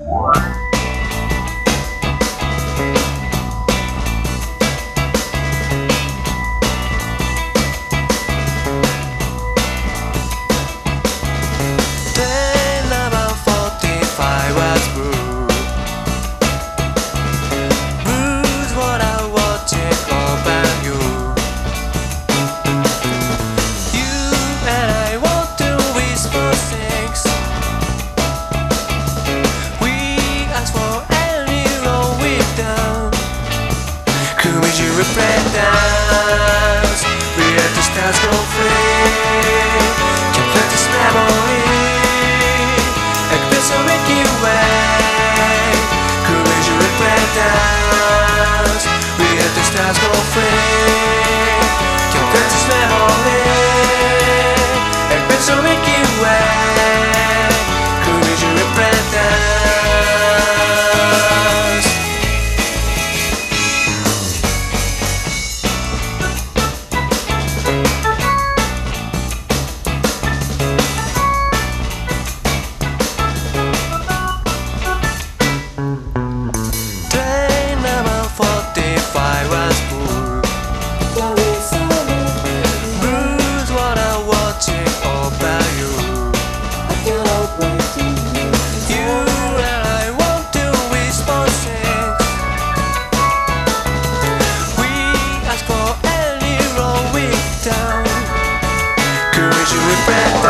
Day So make it wet. you regret